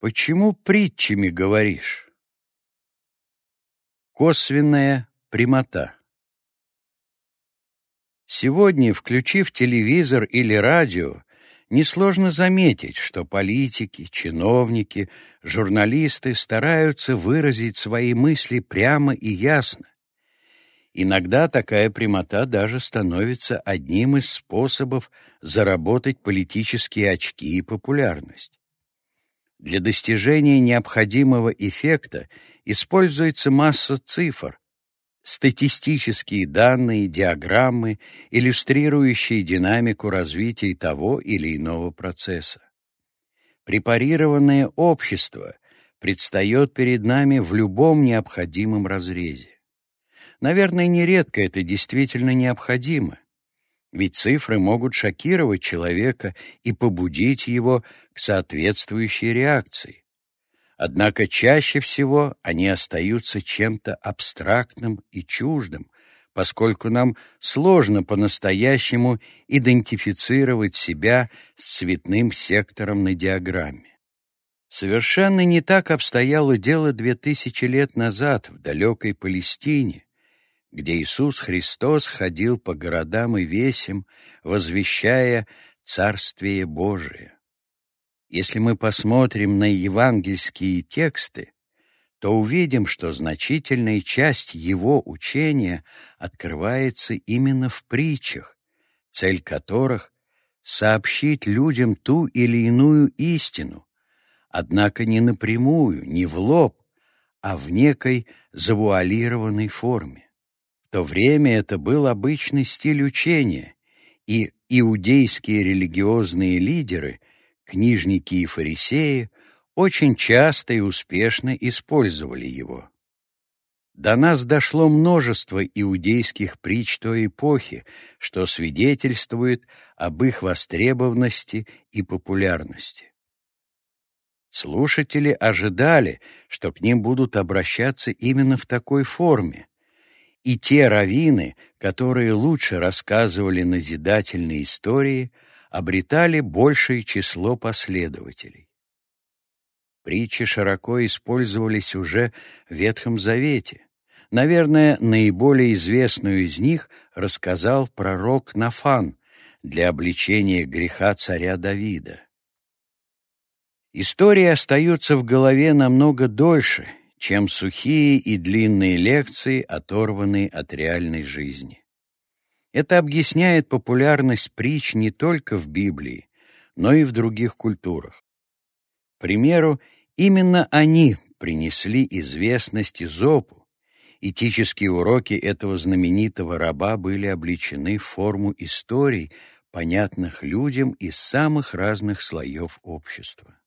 Почему притчами говоришь? Косвенная прямота. Сегодня, включив телевизор или радио, несложно заметить, что политики, чиновники, журналисты стараются выразить свои мысли прямо и ясно. Иногда такая прямота даже становится одним из способов заработать политические очки и популярность. Для достижения необходимого эффекта используется масса цифр, статистические данные, диаграммы, иллюстрирующие динамику развития того или иного процесса. Препарированное общество предстает перед нами в любом необходимом разрезе. Наверное, нередко это действительно необходимо, ведь цифры могут шокировать человека и побудить его к соответствующей реакции. Однако чаще всего они остаются чем-то абстрактным и чуждым, поскольку нам сложно по-настоящему идентифицировать себя с цветным сектором на диаграмме. Совершенно не так обстояло дело две тысячи лет назад в далекой Палестине, где Иисус Христос ходил по городам и весям, возвещая Царствие Божие. Если мы посмотрим на евангельские тексты, то увидим, что значительная часть его учения открывается именно в притчах, цель которых — сообщить людям ту или иную истину, однако не напрямую, не в лоб, а в некой завуалированной форме. То время это был обычный стиль учения, и иудейские религиозные лидеры, книжники и фарисеи, очень часто и успешно использовали его. До нас дошло множество иудейских притч той эпохи, что свидетельствует об их востребованности и популярности. Слушатели ожидали, что к ним будут обращаться именно в такой форме, и те раввины, которые лучше рассказывали назидательные истории, обретали большее число последователей. Притчи широко использовались уже в Ветхом Завете. Наверное, наиболее известную из них рассказал пророк Нафан для обличения греха царя Давида. Истории остаются в голове намного дольше, чем сухие и длинные лекции, оторванные от реальной жизни. Это объясняет популярность притч не только в Библии, но и в других культурах. К примеру, именно они принесли известность Изопу. Этические уроки этого знаменитого раба были обличены в форму историй, понятных людям из самых разных слоев общества.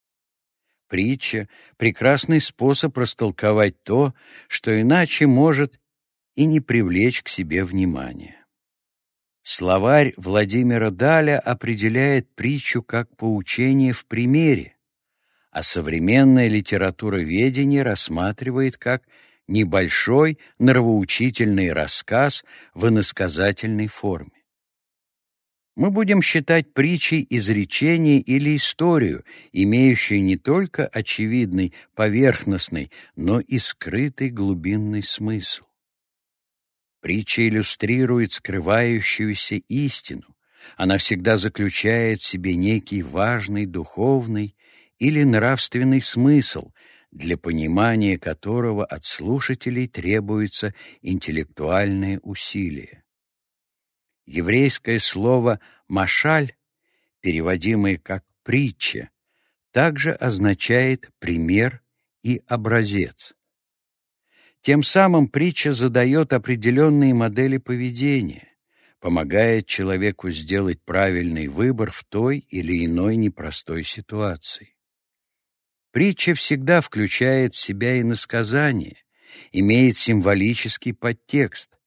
Притча — прекрасный способ растолковать то, что иначе может и не привлечь к себе внимания. Словарь Владимира Даля определяет притчу как поучение в примере, а современное литературоведение рассматривает как небольшой нравоучительный рассказ в иносказательной форме. Мы будем считать притчей изречение или историю, имеющую не только очевидный, поверхностный, но и скрытый глубинный смысл. Притча иллюстрирует скрывающуюся истину. Она всегда заключает в себе некий важный духовный или нравственный смысл, для понимания которого от слушателей требуется интеллектуальное усилие. Еврейское слово «машаль», переводимое как «притча», также означает «пример» и «образец». Тем самым притча задает определенные модели поведения, помогает человеку сделать правильный выбор в той или иной непростой ситуации. Притча всегда включает в себя иносказание, имеет символический подтекст,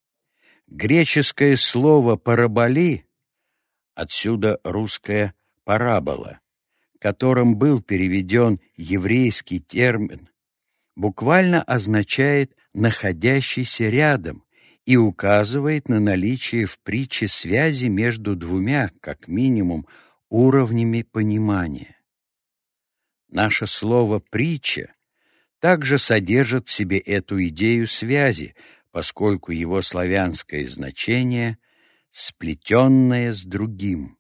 Греческое слово «параболи» отсюда русское «парабола», которым был переведен еврейский термин, буквально означает «находящийся рядом» и указывает на наличие в притче связи между двумя, как минимум, уровнями понимания. Наше слово «притча» также содержит в себе эту идею связи, поскольку его славянское значение — сплетенное с другим.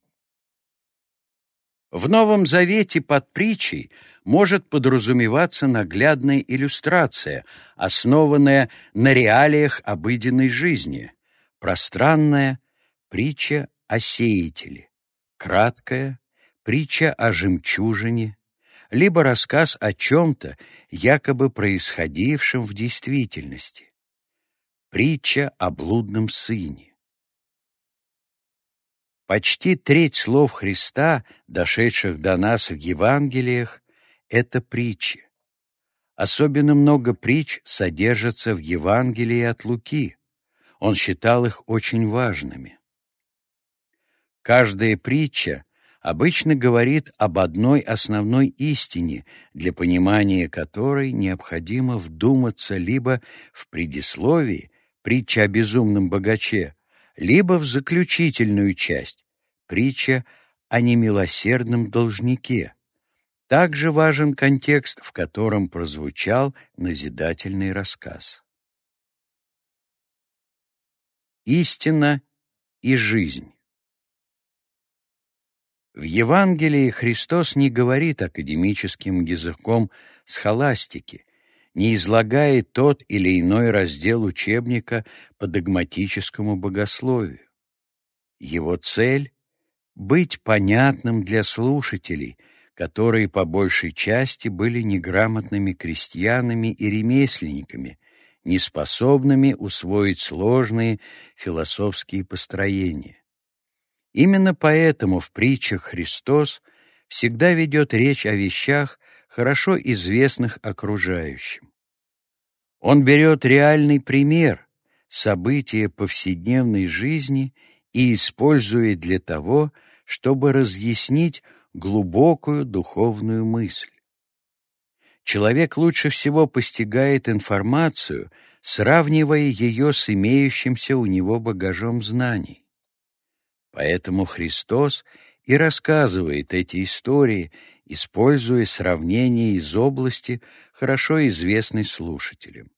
В Новом Завете под притчей может подразумеваться наглядная иллюстрация, основанная на реалиях обыденной жизни, пространная притча о сеятеле, краткая притча о жемчужине, либо рассказ о чем-то, якобы происходившем в действительности. Притча о блудном сыне. Почти треть слов Христа, дошедших до нас в Евангелиях, — это притчи. Особенно много притч содержится в Евангелии от Луки. Он считал их очень важными. Каждая притча обычно говорит об одной основной истине, для понимания которой необходимо вдуматься либо в предисловии, притча о безумном богаче, либо в заключительную часть, притча о немилосердном должнике. Также важен контекст, в котором прозвучал назидательный рассказ. Истина и жизнь в Евангелии Христос не говорит академическим языком схоластики, не излагает тот или иной раздел учебника по догматическому богословию. Его цель — быть понятным для слушателей, которые по большей части были неграмотными крестьянами и ремесленниками, неспособными усвоить сложные философские построения. Именно поэтому в притчах Христос всегда ведет речь о вещах, хорошо известных окружающим. Он берет реальный пример, события повседневной жизни и использует для того, чтобы разъяснить глубокую духовную мысль. Человек лучше всего постигает информацию, сравнивая ее с имеющимся у него багажом знаний. Поэтому Христос и рассказывает эти истории, используя сравнения из области, хорошо известной слушателям.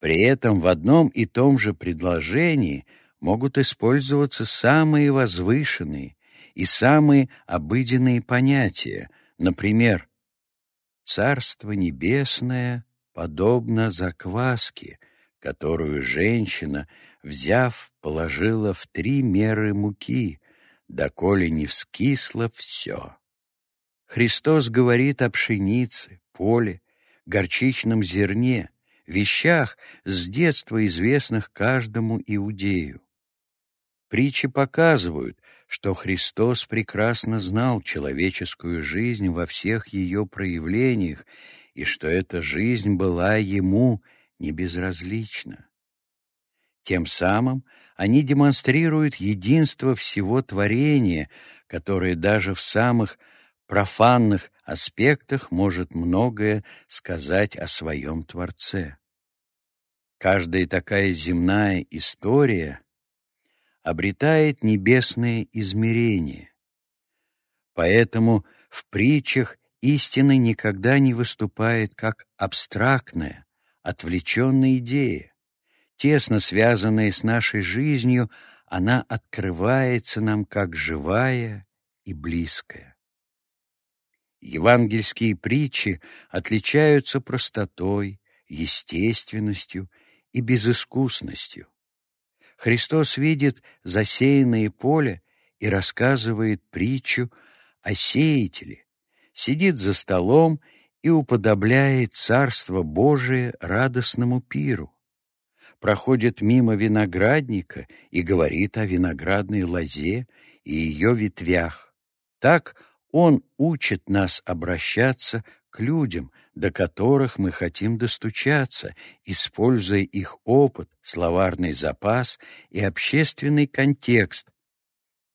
При этом в одном и том же предложении могут использоваться самые возвышенные и самые обыденные понятия, например, «Царство небесное подобно закваске, которую женщина, взяв, положила в три меры муки, доколе не вскисло все. Христос говорит о пшенице, поле, горчичном зерне, вещах, с детства известных каждому иудею. Притчи показывают, что Христос прекрасно знал человеческую жизнь во всех ее проявлениях и что эта жизнь была Ему не безразлично. Тем самым они демонстрируют единство всего творения, которое даже в самых профанных аспектах может многое сказать о своем Творце. Каждая такая земная история обретает небесное измерение. Поэтому в притчах истина никогда не выступает как абстрактная, отвлеченная идея. Тесно связанная с нашей жизнью, она открывается нам как живая и близкая. Евангельские притчи отличаются простотой, естественностью и безыскусностью. Христос видит засеянное поле и рассказывает притчу о сеятеле, сидит за столом и уподобляет Царство Божие радостному пиру. Проходит мимо виноградника и говорит о виноградной лозе и ее ветвях. Так он учит нас обращаться к людям, до которых мы хотим достучаться, используя их опыт, словарный запас и общественный контекст.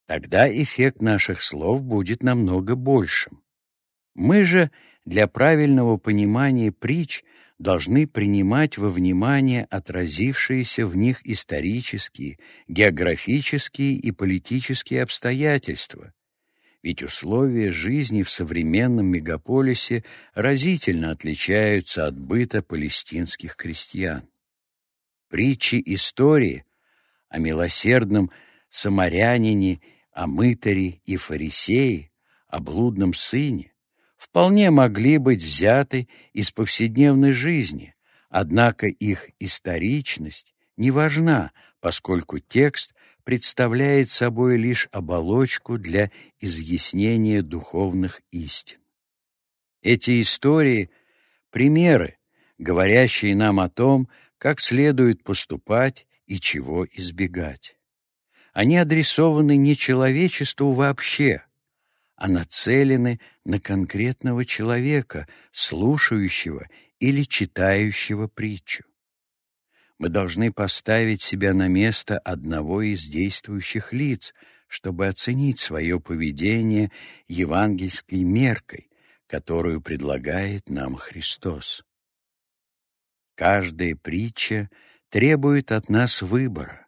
Тогда эффект наших слов будет намного большим. Мы же для правильного понимания притч должны принимать во внимание отразившиеся в них исторические, географические и политические обстоятельства. ведь условия жизни в современном мегаполисе разительно отличаются от быта палестинских крестьян. Притчи истории о милосердном самарянине, о мытаре и фарисее, о блудном сыне вполне могли быть взяты из повседневной жизни, однако их историчность не важна, поскольку текст представляет собой лишь оболочку для изъяснения духовных истин. Эти истории — примеры, говорящие нам о том, как следует поступать и чего избегать. Они адресованы не человечеству вообще, а нацелены на конкретного человека, слушающего или читающего притчу. Мы должны поставить себя на место одного из действующих лиц, чтобы оценить свое поведение евангельской меркой, которую предлагает нам Христос. Каждая притча требует от нас выбора,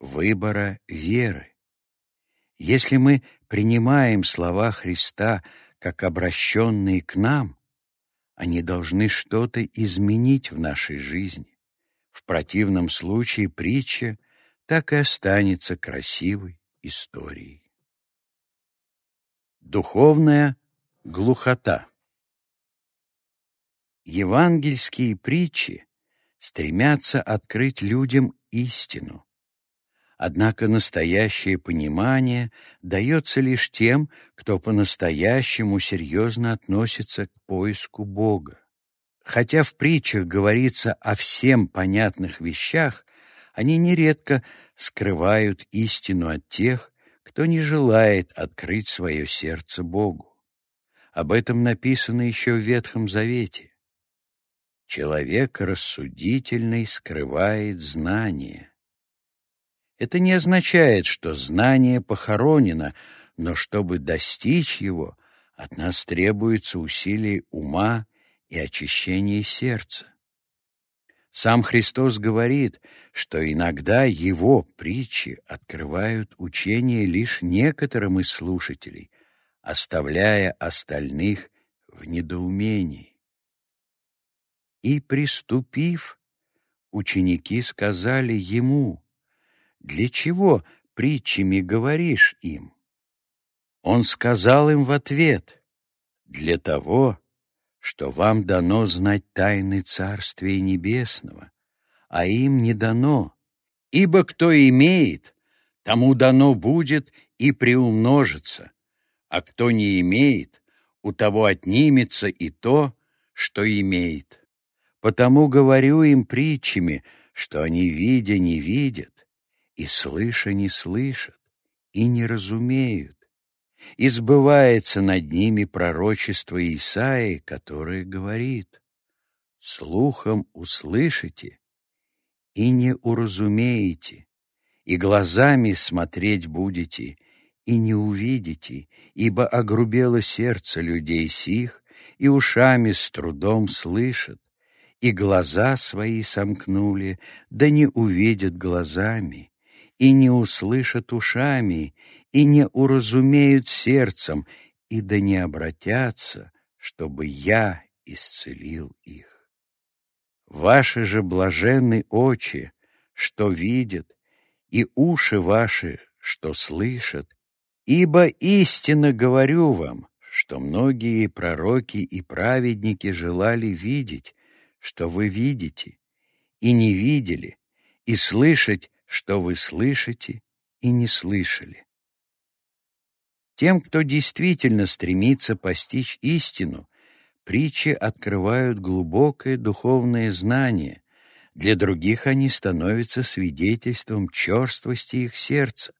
выбора веры. Если мы принимаем слова Христа как обращенные к нам, они должны что-то изменить в нашей жизни. В противном случае притча так и останется красивой историей. Духовная глухота Евангельские притчи стремятся открыть людям истину. Однако настоящее понимание дается лишь тем, кто по-настоящему серьезно относится к поиску Бога. Хотя в притчах говорится о всем понятных вещах, они нередко скрывают истину от тех, кто не желает открыть свое сердце Богу. Об этом написано еще в Ветхом Завете. Человек рассудительный скрывает знание. Это не означает, что знание похоронено, но чтобы достичь его, от нас требуется усилие ума и очищение сердца. Сам Христос говорит, что иногда Его притчи открывают учение лишь некоторым из слушателей, оставляя остальных в недоумении. И, приступив, ученики сказали Ему, «Для чего притчами говоришь им?» Он сказал им в ответ, «Для того, что вам дано знать тайны Царствия Небесного, а им не дано. Ибо кто имеет, тому дано будет и приумножится, а кто не имеет, у того отнимется и то, что имеет. Потому говорю им притчами, что они, видя, не видят, и слыша, не слышат, и не разумеют. И сбывается над ними пророчество Исаии, которое говорит «Слухом услышите и не уразумеете, и глазами смотреть будете, и не увидите, ибо огрубело сердце людей сих, и ушами с трудом слышат, и глаза свои сомкнули, да не увидят глазами, и не услышат ушами, и не уразумеют сердцем, и да не обратятся, чтобы я исцелил их. Ваши же блаженны очи, что видят, и уши ваши, что слышат, ибо истинно говорю вам, что многие пророки и праведники желали видеть, что вы видите, и не видели, и слышать, что вы слышите и не слышали. Тем, кто действительно стремится постичь истину, притчи открывают глубокое духовное знание, для других они становятся свидетельством черствости их сердца,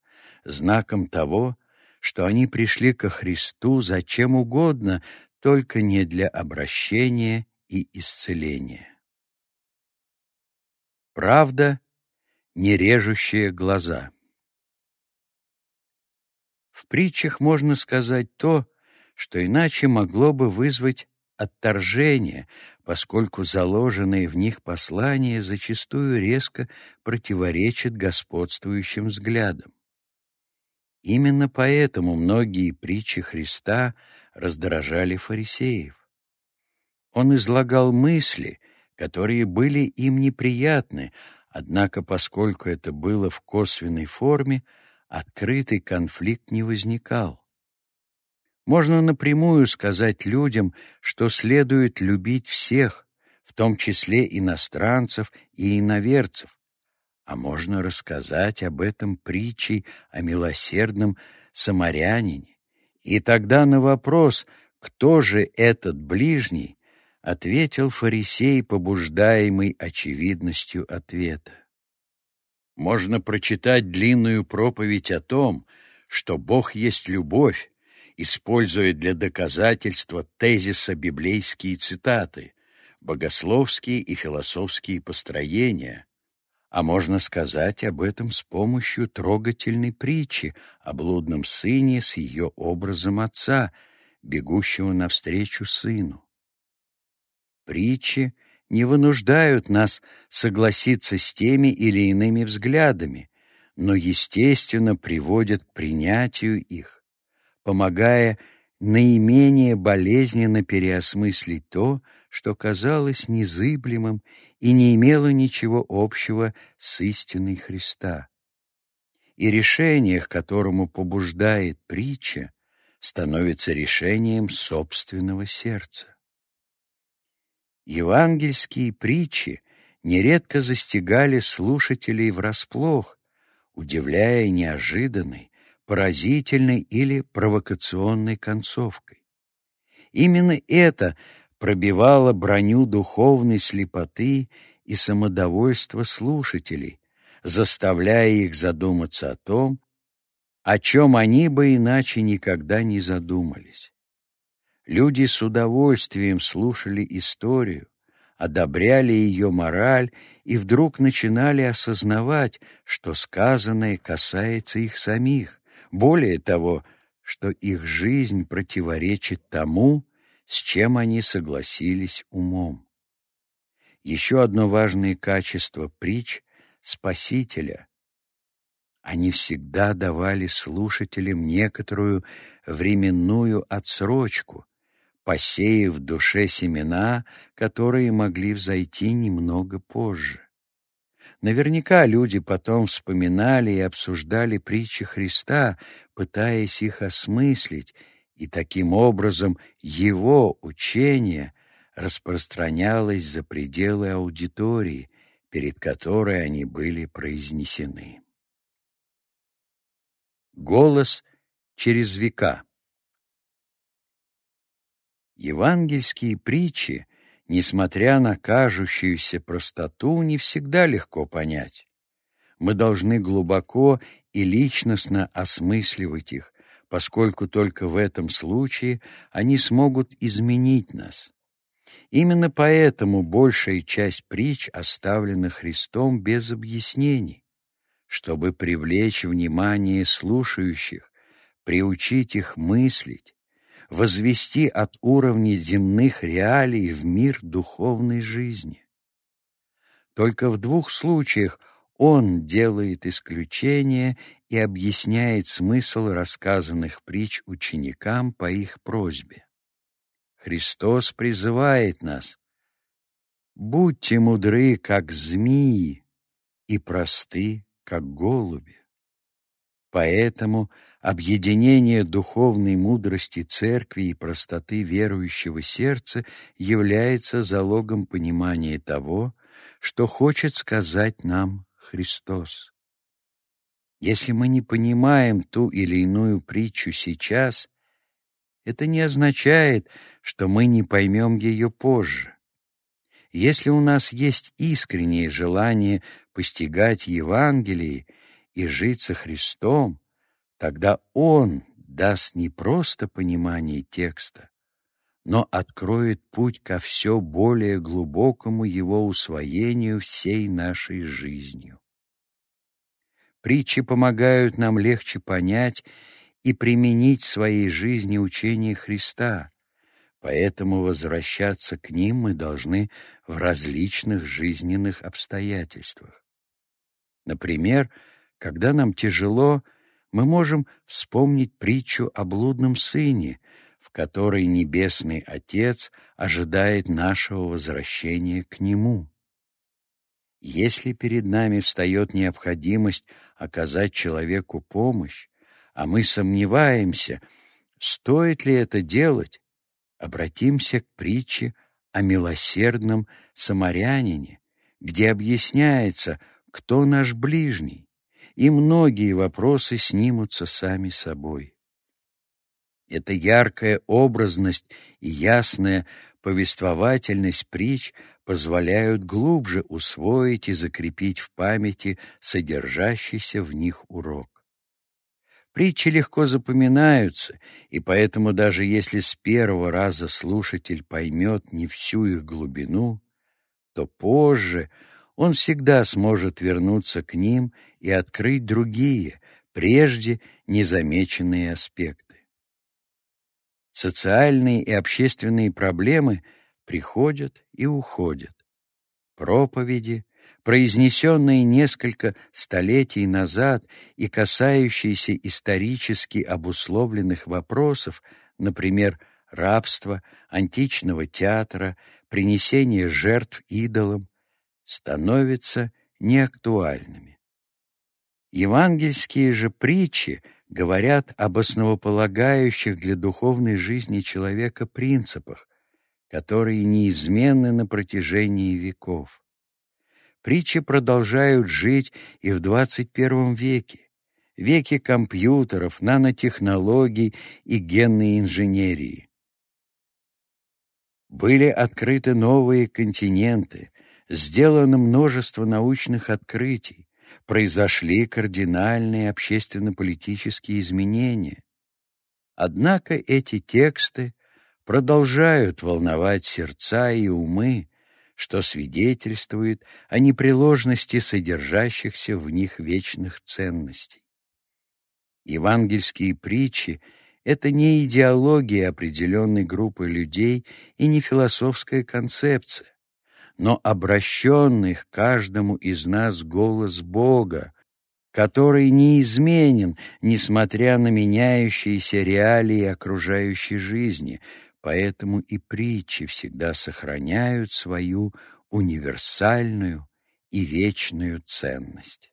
знаком того, что они пришли ко Христу за чем угодно, только не для обращения и исцеления. Правда не режущие глаза. В притчах можно сказать то, что иначе могло бы вызвать отторжение, поскольку заложенные в них послания зачастую резко противоречат господствующим взглядам. Именно поэтому многие притчи Христа раздражали фарисеев. Он излагал мысли, которые были им неприятны, однако поскольку это было в косвенной форме, открытый конфликт не возникал. Можно напрямую сказать людям, что следует любить всех, в том числе иностранцев и иноверцев, а можно рассказать об этом притчей о милосердном самарянине. И тогда на вопрос, кто же этот ближний, ответил фарисей, побуждаемый очевидностью ответа. Можно прочитать длинную проповедь о том, что Бог есть любовь, используя для доказательства тезиса библейские цитаты, богословские и философские построения, а можно сказать об этом с помощью трогательной притчи о блудном сыне с ее образом отца, бегущего навстречу сыну. Притчи не вынуждают нас согласиться с теми или иными взглядами, но, естественно, приводят к принятию их, помогая наименее болезненно переосмыслить то, что казалось незыблемым и не имело ничего общего с истиной Христа. И решение, к которому побуждает притча, становится решением собственного сердца. Евангельские притчи нередко застигали слушателей врасплох, удивляя неожиданной, поразительной или провокационной концовкой. Именно это пробивало броню духовной слепоты и самодовольства слушателей, заставляя их задуматься о том, о чем они бы иначе никогда не задумались. Люди с удовольствием слушали историю, одобряли ее мораль и вдруг начинали осознавать, что сказанное касается их самих, более того, что их жизнь противоречит тому, с чем они согласились умом. Еще одно важное качество притч Спасителя — они всегда давали слушателям некоторую временную отсрочку, посеяв в душе семена, которые могли взойти немного позже. Наверняка люди потом вспоминали и обсуждали притчи Христа, пытаясь их осмыслить, и таким образом его учение распространялось за пределы аудитории, перед которой они были произнесены. Голос через века Евангельские притчи, несмотря на кажущуюся простоту, не всегда легко понять. Мы должны глубоко и личностно осмысливать их, поскольку только в этом случае они смогут изменить нас. Именно поэтому большая часть притч оставлена Христом без объяснений, чтобы привлечь внимание слушающих, приучить их мыслить, возвести от уровня земных реалий в мир духовной жизни. Только в двух случаях он делает исключение и объясняет смысл рассказанных притч ученикам по их просьбе. Христос призывает нас «Будьте мудры, как змеи, и просты, как голуби». Поэтому объединение духовной мудрости церкви и простоты верующего сердца является залогом понимания того, что хочет сказать нам Христос. Если мы не понимаем ту или иную притчу сейчас, это не означает, что мы не поймем ее позже. Если у нас есть искреннее желание постигать Евангелие и жить со Христом, тогда Он даст не просто понимание текста, но откроет путь ко все более глубокому его усвоению всей нашей жизнью. Притчи помогают нам легче понять и применить в своей жизни учение Христа, поэтому возвращаться к ним мы должны в различных жизненных обстоятельствах. Например, когда нам тяжело, мы можем вспомнить притчу о блудном сыне, в которой Небесный Отец ожидает нашего возвращения к Нему. Если перед нами встает необходимость оказать человеку помощь, а мы сомневаемся, стоит ли это делать, обратимся к притче о милосердном самарянине, где объясняется, кто наш ближний, и многие вопросы снимутся сами собой. Эта яркая образность и ясная повествовательность притч позволяют глубже усвоить и закрепить в памяти содержащийся в них урок. Притчи легко запоминаются, и поэтому даже если с первого раза слушатель поймет не всю их глубину, то позже он всегда сможет вернуться к ним и открыть другие, прежде незамеченные аспекты. Социальные и общественные проблемы приходят и уходят. Проповеди, произнесенные несколько столетий назад и касающиеся исторически обусловленных вопросов, например, рабства, античного театра, принесения жертв идолам, становятся неактуальными. Евангельские же притчи говорят об основополагающих для духовной жизни человека принципах, которые неизменны на протяжении веков. Притчи продолжают жить и в 21 веке, веке компьютеров, нанотехнологий и генной инженерии. Были открыты новые континенты, сделано множество научных открытий, произошли кардинальные общественно-политические изменения. Однако эти тексты продолжают волновать сердца и умы, что свидетельствует о непреложности содержащихся в них вечных ценностей. Евангельские притчи — это не идеология определенной группы людей и не философская концепция, но обращенный к каждому из нас голос Бога, который неизменен, несмотря на меняющиеся реалии окружающей жизни, поэтому и притчи всегда сохраняют свою универсальную и вечную ценность.